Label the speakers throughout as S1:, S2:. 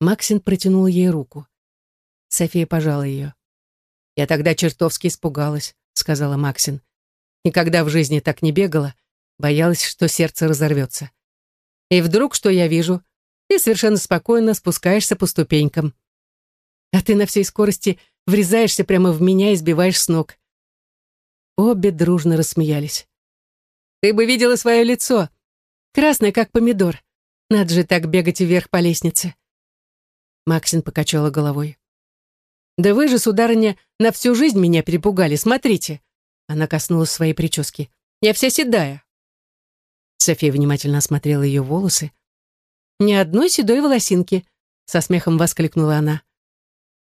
S1: Максин протянул ей руку. София пожала ее. «Я тогда чертовски испугалась», — сказала Максин. «Никогда в жизни так не бегала, боялась, что сердце разорвется. И вдруг, что я вижу, ты совершенно спокойно спускаешься по ступенькам. А ты на всей скорости врезаешься прямо в меня и сбиваешь с ног». Обе дружно рассмеялись. «Ты бы видела свое лицо. Красное, как помидор. Надо же так бегать вверх по лестнице». Максин покачала головой. «Да вы же, сударыня, на всю жизнь меня перепугали, смотрите!» Она коснулась своей прически. «Я вся седая!» София внимательно осмотрела ее волосы. «Ни одной седой волосинки!» Со смехом воскликнула она.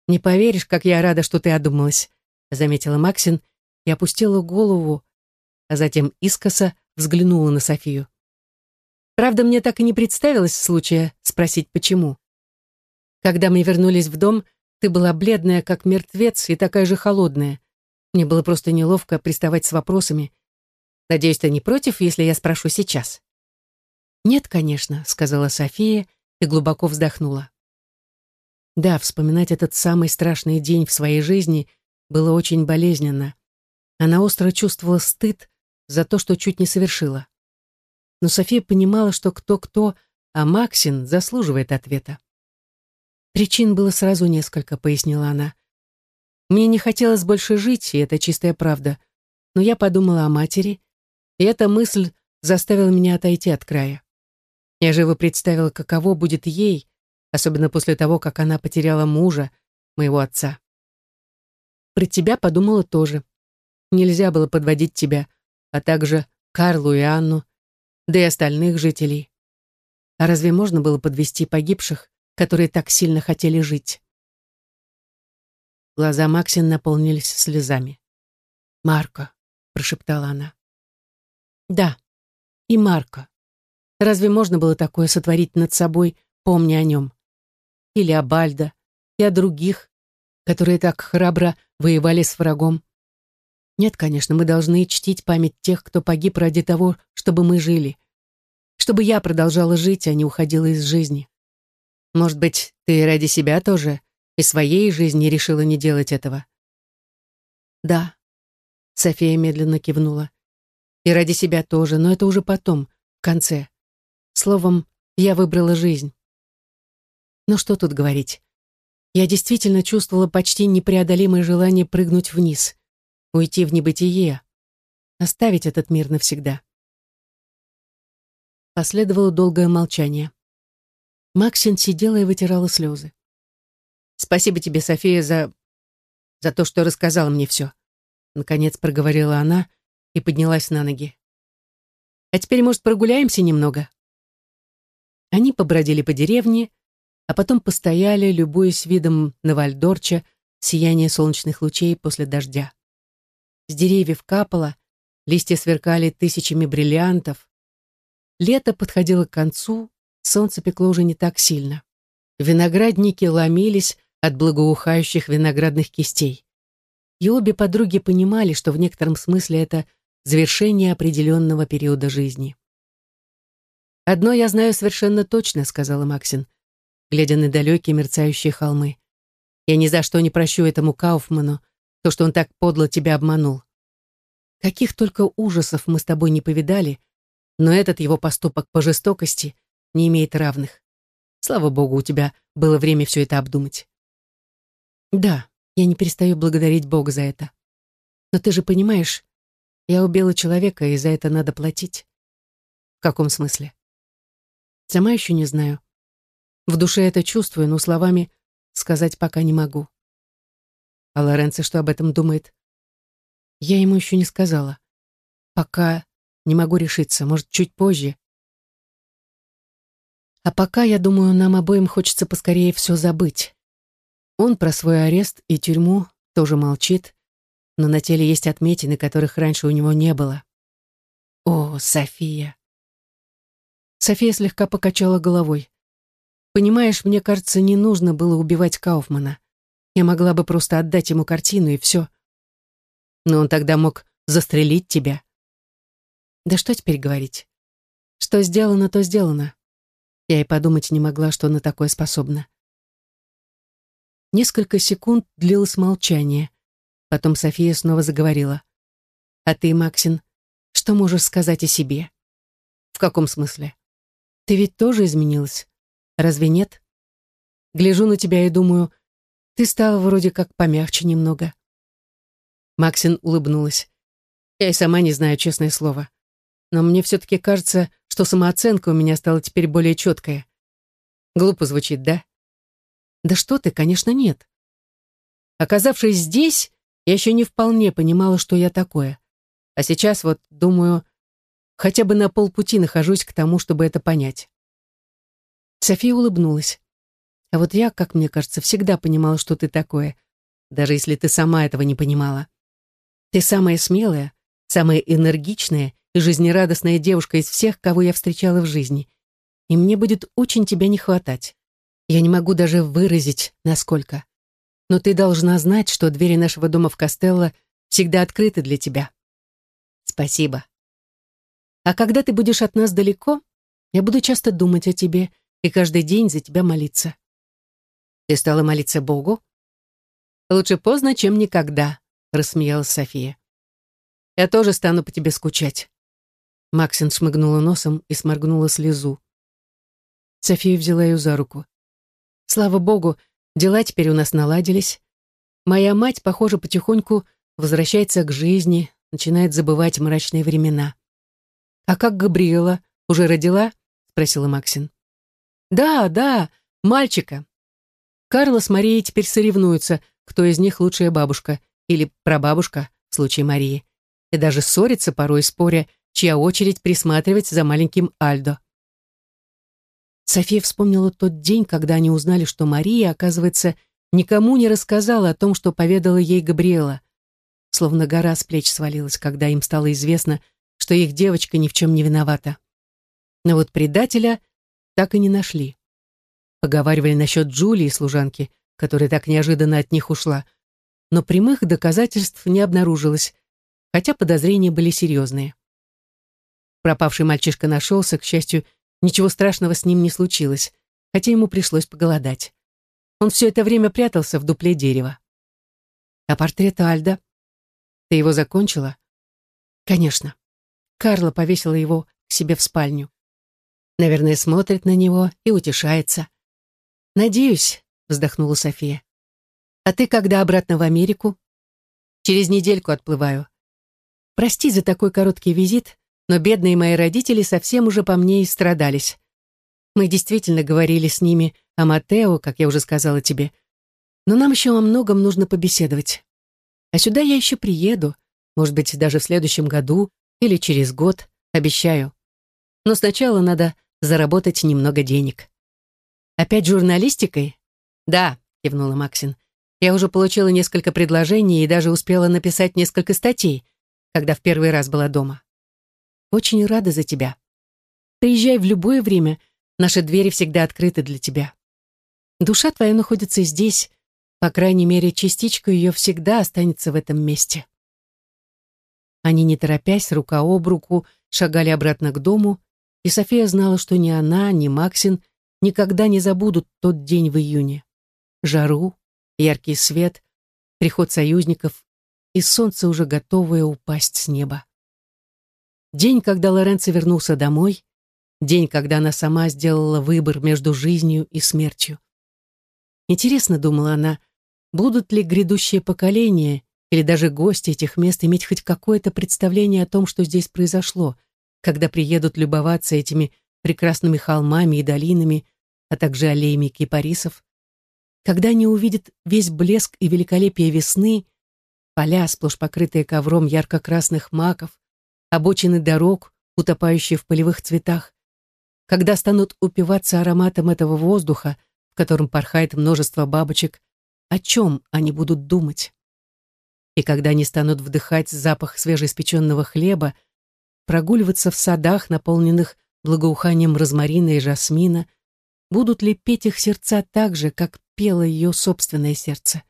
S1: «Не поверишь, как я рада, что ты одумалась», заметила Максин и опустила голову, а затем искоса взглянула на Софию. Правда, мне так и не представилось случая спросить, почему. Когда мы вернулись в дом, ты была бледная, как мертвец, и такая же холодная. Мне было просто неловко приставать с вопросами. Надеюсь, ты не против, если я спрошу сейчас?» «Нет, конечно», — сказала София и глубоко вздохнула. Да, вспоминать этот самый страшный день в своей жизни было очень болезненно. Она остро чувствовала стыд за то, что чуть не совершила. Но София понимала, что кто-кто, а Максин заслуживает ответа. Причин было сразу несколько, пояснила она. Мне не хотелось больше жить, и это чистая правда. Но я подумала о матери, и эта мысль заставила меня отойти от края. Я живо представила, каково будет ей, особенно после того, как она потеряла мужа, моего отца. Про тебя подумала тоже. Нельзя было подводить тебя, а также Карлу и Анну, да и остальных жителей. А разве можно было подвести погибших, которые так сильно хотели жить. Глаза Максин наполнились слезами. «Марко», — прошептала она. «Да, и Марко. Разве можно было такое сотворить над собой, помня о нем? Или о Бальдо, и о других, которые так храбро воевали с врагом? Нет, конечно, мы должны чтить память тех, кто погиб ради того, чтобы мы жили. Чтобы я продолжала жить, а не уходила из жизни. Может быть, ты ради себя тоже и своей жизни решила не делать этого? Да. София медленно кивнула. И ради себя тоже, но это уже потом, в конце. Словом, я выбрала жизнь. Но что тут говорить? Я действительно чувствовала почти непреодолимое желание прыгнуть вниз, уйти в небытие, оставить этот мир навсегда. Последовало долгое молчание. Максин сидела и вытирала слезы. «Спасибо тебе, София, за... за то, что рассказала мне все», наконец проговорила она и поднялась на ноги. «А теперь, может, прогуляемся немного?» Они побродили по деревне, а потом постояли, любуясь видом на Вальдорча, сияние солнечных лучей после дождя. С деревьев капало, листья сверкали тысячами бриллиантов. Лето подходило к концу, солнце пекло уже не так сильно. Виноградники ломились от благоухающих виноградных кистей. И обе подруги понимали, что в некотором смысле это завершение определенного периода жизни. «Одно я знаю совершенно точно», — сказала Максин, глядя на далекие мерцающие холмы. «Я ни за что не прощу этому Кауфману то, что он так подло тебя обманул. Каких только ужасов мы с тобой не повидали, но этот его поступок по жестокости — не имеет равных. Слава богу, у тебя было время все это обдумать. Да, я не перестаю благодарить Бога за это. Но ты же понимаешь, я убила человека, и за это надо платить. В каком смысле? Сама еще не знаю. В душе это чувствую, но словами сказать пока не могу. А Лоренцо что об этом думает? Я ему еще не сказала. Пока не могу решиться, может, чуть позже. А пока, я думаю, нам обоим хочется поскорее все забыть. Он про свой арест и тюрьму тоже молчит, но на теле есть отметины, которых раньше у него не было. О, София! София слегка покачала головой. Понимаешь, мне кажется, не нужно было убивать Кауфмана. Я могла бы просто отдать ему картину и все. Но он тогда мог застрелить тебя. Да что теперь говорить? Что сделано, то сделано. Я и подумать не могла, что на такое способна. Несколько секунд длилось молчание. Потом София снова заговорила. «А ты, Максин, что можешь сказать о себе?» «В каком смысле?» «Ты ведь тоже изменилась. Разве нет?» «Гляжу на тебя и думаю, ты стала вроде как помягче немного». Максин улыбнулась. «Я и сама не знаю, честное слово. Но мне все-таки кажется, что самооценка у меня стала теперь более четкая. Глупо звучит, да? Да что ты, конечно, нет. Оказавшись здесь, я еще не вполне понимала, что я такое. А сейчас вот, думаю, хотя бы на полпути нахожусь к тому, чтобы это понять. София улыбнулась. А вот я, как мне кажется, всегда понимала, что ты такое, даже если ты сама этого не понимала. Ты самая смелая, самая энергичная и жизнерадостная девушка из всех, кого я встречала в жизни и мне будет очень тебя не хватать. Я не могу даже выразить, насколько. Но ты должна знать, что двери нашего дома в Костелло всегда открыты для тебя. Спасибо. А когда ты будешь от нас далеко, я буду часто думать о тебе и каждый день за тебя молиться. Ты стала молиться Богу? Лучше поздно, чем никогда, рассмеялась София. Я тоже стану по тебе скучать. Максин шмыгнула носом и сморгнула слезу. София взяла ее за руку. Слава богу, дела теперь у нас наладились. Моя мать, похоже, потихоньку возвращается к жизни, начинает забывать мрачные времена. «А как Габриэла? Уже родила?» — спросила Максин. «Да, да, мальчика. Карла с Марией теперь соревнуются, кто из них лучшая бабушка или прабабушка в случае Марии, и даже ссорятся порой, споря, чья очередь присматривать за маленьким Альдо. София вспомнила тот день, когда они узнали, что Мария, оказывается, никому не рассказала о том, что поведала ей Габриэла. Словно гора с плеч свалилась, когда им стало известно, что их девочка ни в чем не виновата. Но вот предателя так и не нашли. Поговаривали насчет Джулии, служанки, которая так неожиданно от них ушла, но прямых доказательств не обнаружилось, хотя подозрения были серьезные. Пропавший мальчишка нашелся, к счастью, Ничего страшного с ним не случилось, хотя ему пришлось поголодать. Он все это время прятался в дупле дерева. А портрет Альда? Ты его закончила? Конечно. Карла повесила его к себе в спальню. Наверное, смотрит на него и утешается. Надеюсь, вздохнула София. А ты когда обратно в Америку? Через недельку отплываю. Прости за такой короткий визит, но бедные мои родители совсем уже по мне и страдались. Мы действительно говорили с ними о Матео, как я уже сказала тебе. Но нам еще о многом нужно побеседовать. А сюда я еще приеду, может быть, даже в следующем году или через год, обещаю. Но сначала надо заработать немного денег. Опять журналистикой? Да, кивнула Максин. Я уже получила несколько предложений и даже успела написать несколько статей, когда в первый раз была дома. Очень рада за тебя. Приезжай в любое время, наши двери всегда открыты для тебя. Душа твоя находится здесь, по крайней мере, частичка ее всегда останется в этом месте. Они, не торопясь, рука об руку, шагали обратно к дому, и София знала, что ни она, ни Максин никогда не забудут тот день в июне. Жару, яркий свет, приход союзников и солнце, уже готовое упасть с неба. День, когда Лоренцо вернулся домой, день, когда она сама сделала выбор между жизнью и смертью. Интересно, думала она, будут ли грядущие поколения или даже гости этих мест иметь хоть какое-то представление о том, что здесь произошло, когда приедут любоваться этими прекрасными холмами и долинами, а также аллеями кипарисов, когда они увидят весь блеск и великолепие весны, поля, сплошь покрытые ковром ярко-красных маков, обочины дорог, утопающие в полевых цветах, когда станут упиваться ароматом этого воздуха, в котором порхает множество бабочек, о чем они будут думать? И когда они станут вдыхать запах свежеиспеченного хлеба, прогуливаться в садах, наполненных благоуханием розмарина и жасмина, будут ли петь их сердца так же, как пело ее собственное сердце?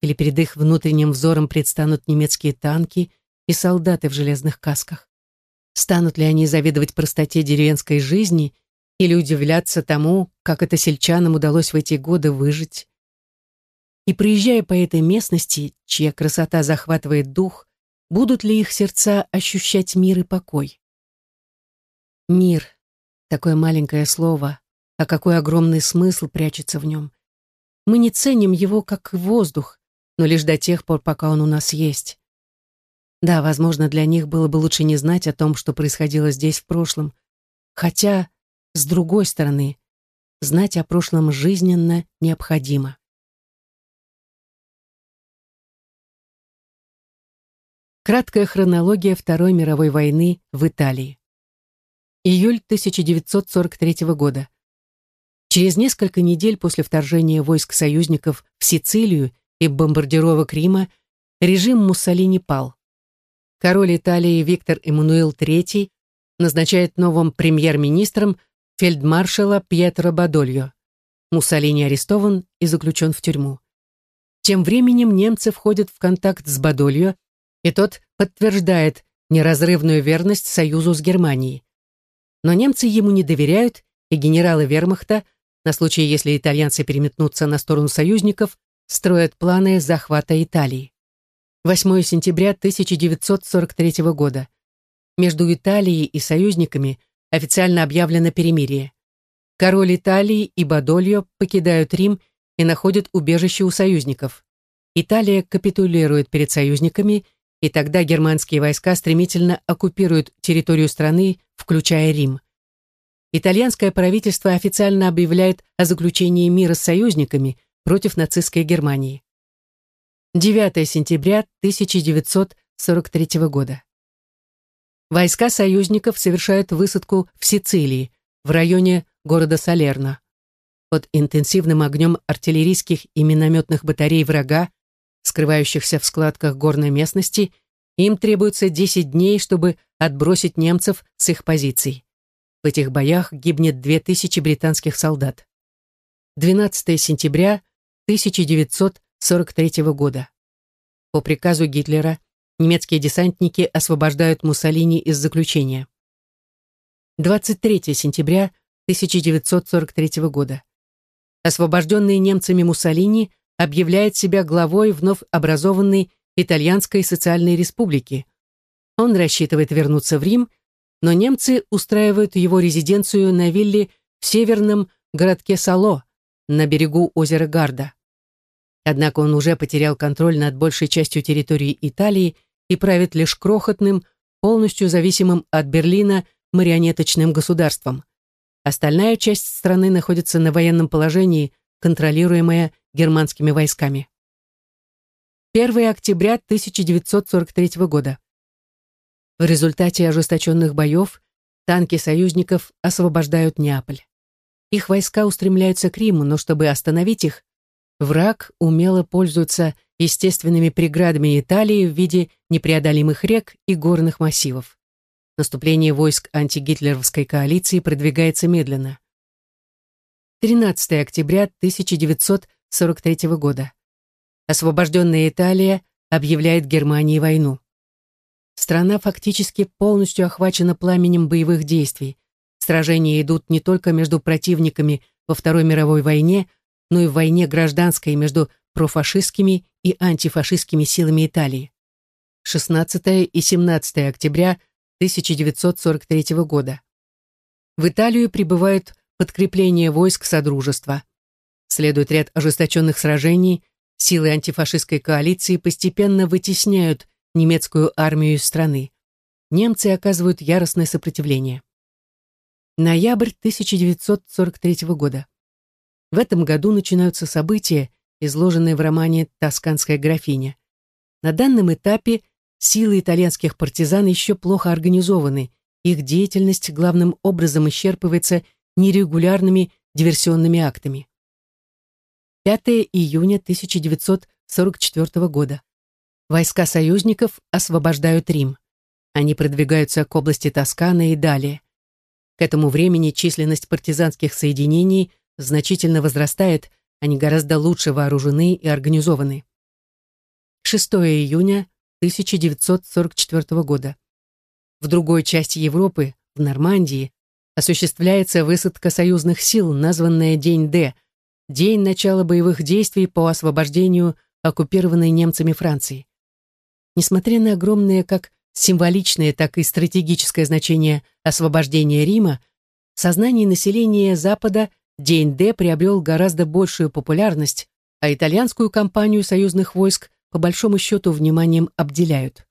S1: Или перед их внутренним взором предстанут немецкие танки — и солдаты в железных касках. Станут ли они завидовать простоте деревенской жизни или удивляться тому, как это сельчанам удалось в эти годы выжить? И проезжая по этой местности, чья красота захватывает дух, будут ли их сердца ощущать мир и покой? Мир — такое маленькое слово, а какой огромный смысл прячется в нем. Мы не ценим его как воздух, но лишь до тех пор, пока он у нас есть. Да, возможно, для них было бы лучше не знать о том, что происходило здесь в прошлом. Хотя, с другой стороны, знать о прошлом жизненно необходимо. Краткая хронология Второй мировой войны в Италии. Июль 1943 года. Через несколько недель после вторжения войск союзников в Сицилию и бомбардировок Рима режим Муссолини пал. Король Италии Виктор Эммануил III назначает новым премьер-министром фельдмаршала Пьетро Бадольо. Муссолини арестован и заключен в тюрьму. Тем временем немцы входят в контакт с Бадольо, и тот подтверждает неразрывную верность союзу с Германией. Но немцы ему не доверяют, и генералы вермахта, на случай, если итальянцы переметнутся на сторону союзников, строят планы захвата Италии. 8 сентября 1943 года. Между Италией и союзниками официально объявлено перемирие. Король Италии и Бадольо покидают Рим и находят убежище у союзников. Италия капитулирует перед союзниками, и тогда германские войска стремительно оккупируют территорию страны, включая Рим. Итальянское правительство официально объявляет о заключении мира с союзниками против нацистской Германии. 9 сентября 1943 года. Войска союзников совершают высадку в Сицилии, в районе города Салерно. Под интенсивным огнем артиллерийских и минометных батарей врага, скрывающихся в складках горной местности, им требуется 10 дней, чтобы отбросить немцев с их позиций. В этих боях гибнет 2000 британских солдат. 12 сентября 1943 года. По приказу Гитлера немецкие десантники освобождают Муссолини из заключения. 23 сентября 1943 года. Освобожденный немцами Муссолини объявляет себя главой вновь образованной Итальянской социальной республики. Он рассчитывает вернуться в Рим, но немцы устраивают его резиденцию на вилле в северном городке Сало, на берегу озера Гарда. Однако он уже потерял контроль над большей частью территории Италии и правит лишь крохотным, полностью зависимым от Берлина марионеточным государством. Остальная часть страны находится на военном положении, контролируемая германскими войсками. 1 октября 1943 года. В результате ожесточенных боев танки союзников освобождают Неаполь. Их войска устремляются к Риму, но чтобы остановить их, враг умело пользуется естественными преградами Италии в виде непреодолимых рек и горных массивов. Наступление войск антигитлеровской коалиции продвигается медленно. 13 октября 1943 года. Освобожденная Италия объявляет Германии войну. Страна фактически полностью охвачена пламенем боевых действий. Сражения идут не только между противниками во Второй мировой войне, но и в войне гражданской между профашистскими и антифашистскими силами Италии. 16 и 17 октября 1943 года. В Италию прибывают подкрепления войск Содружества. Следует ряд ожесточенных сражений, силы антифашистской коалиции постепенно вытесняют немецкую армию из страны. Немцы оказывают яростное сопротивление. Ноябрь 1943 года. В этом году начинаются события, изложенные в романе «Тосканская графиня». На данном этапе силы итальянских партизан еще плохо организованы, их деятельность главным образом исчерпывается нерегулярными диверсионными актами. 5 июня 1944 года. Войска союзников освобождают Рим. Они продвигаются к области Тоскана и далее. К этому времени численность партизанских соединений значительно возрастает, они гораздо лучше вооружены и организованы. 6 июня 1944 года. В другой части Европы, в Нормандии, осуществляется высадка союзных сил, названная День Д, день начала боевых действий по освобождению оккупированной немцами Франции. Несмотря на огромное как символичное, так и стратегическое значение освобождения Рима, в сознании населения Запада День Д приобрел гораздо большую популярность, а итальянскую кампанию союзных войск по большому счету вниманием обделяют.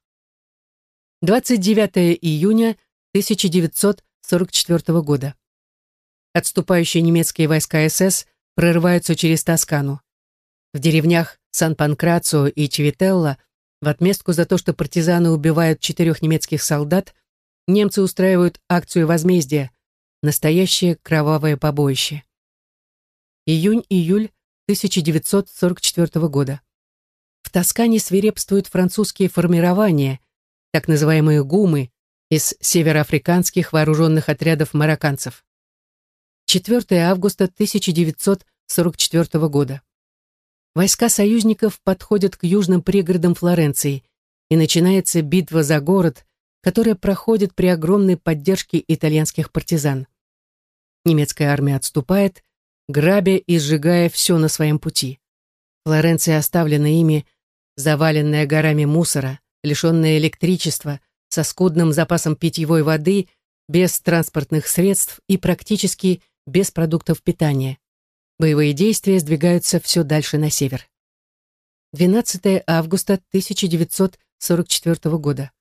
S1: 29 июня 1944 года. Отступающие немецкие войска СС прорываются через Тоскану. В деревнях Сан-Панкрацио и Чевителла в отместку за то, что партизаны убивают четырех немецких солдат, немцы устраивают акцию возмездия, настоящее кровавое побоище. Июнь-июль 1944 года. В Тоскане свирепствуют французские формирования, так называемые гумы, из североафриканских вооруженных отрядов марокканцев. 4 августа 1944 года. Войска союзников подходят к южным пригородам Флоренции, и начинается битва за город, которая проходит при огромной поддержке итальянских партизан. Немецкая армия отступает, грабя и сжигая все на своем пути. Флоренция оставлена ими, заваленная горами мусора, лишенная электричества, со скудным запасом питьевой воды, без транспортных средств и практически без продуктов питания. Боевые действия сдвигаются все дальше на север. 12 августа 1944 года.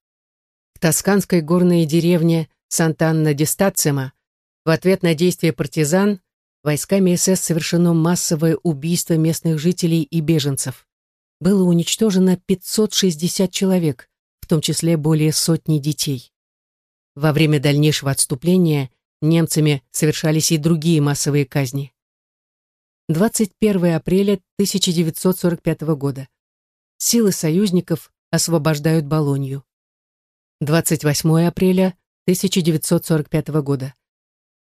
S1: В тосканской горной деревне Сант'Анна-ди-Стацима в ответ на действия партизан войсками СС совершено массовое убийство местных жителей и беженцев. Было уничтожено 560 человек, в том числе более сотни детей. Во время дальнейшего отступления немцами совершались и другие массовые казни. 21 апреля 1945 года. Силы союзников освобождают Болонью. 28 апреля 1945 года.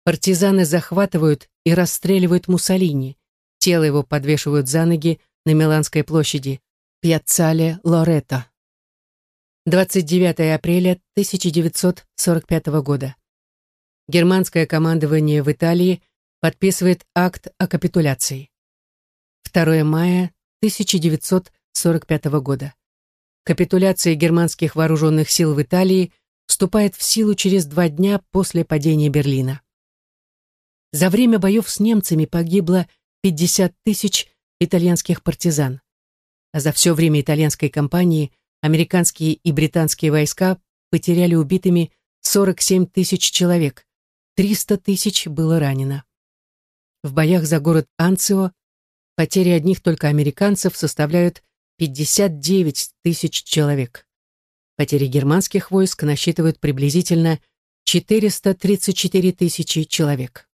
S1: Партизаны захватывают и расстреливают Муссолини. Тело его подвешивают за ноги на Миланской площади, Пьяццале Лоретто. 29 апреля 1945 года. Германское командование в Италии подписывает акт о капитуляции. 2 мая 1945 года. Капитуляция германских вооруженных сил в Италии вступает в силу через два дня после падения Берлина. За время боев с немцами погибло 50 тысяч итальянских партизан. А за все время итальянской кампании американские и британские войска потеряли убитыми 47 тысяч человек, 300 тысяч было ранено. В боях за город Анцио потери одних только американцев составляют 59 тысяч человек. Потери германских войск насчитывают приблизительно 434 тысячи человек.